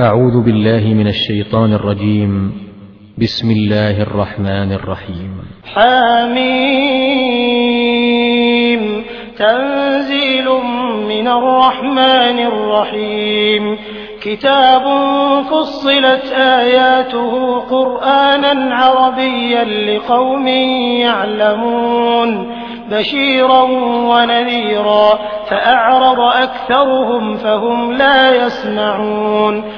أعوذ بالله من الشيطان الرجيم. بسم الله الرحمن الرحيم. حميم. تنزيل من الرحمن الرحيم. كتاب فصلت آياته قرآنا عربيا لقوم يعلمون. بشيرا ونذيرا. فأعرض أكثرهم فهم لا يسمعون.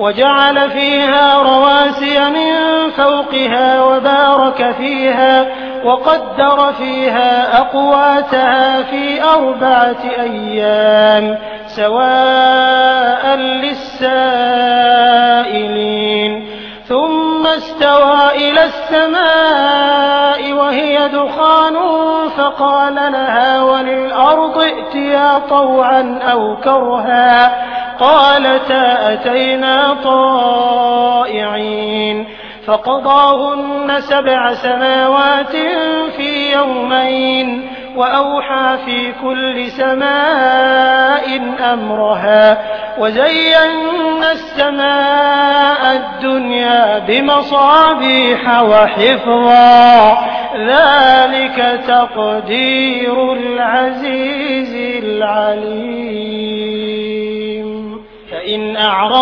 وجعل فيها رواسي من فوقها وبارك فيها وقدر فيها أقواتها في أربعة أيام سواء للسائلين. ثم استوى إلى السماء وهي دخان فقال لها وللأرض ائتيا طوعا أو كرها. قالتا أتينا طائعين فقضاهن سبع سماوات في يومين وأوحى في كل سماء أمرها وزينا السماء الدنيا بمصابيح وحفظا. ذلك تقدير العزيز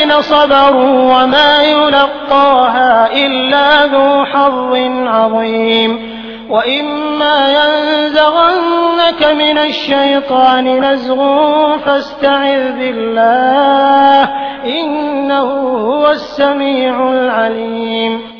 الذين صبروا وما يلقاها إلا ذو حظ عظيم وإما ينزغنك من الشيطان نزغ فاستعذ بالله إنه هو السميع العليم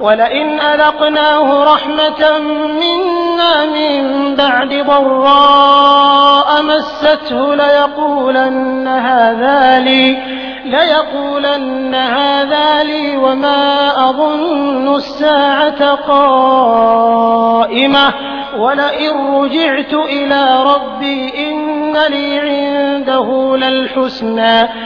ولئن أذقناه رحمة منا من بعد ضراء مسته ليقولن هذا لي ليقولن هذا لي وما أظن الساعة قائمة. ولئن رجعت إلى ربي إن لي عنده للحسنى.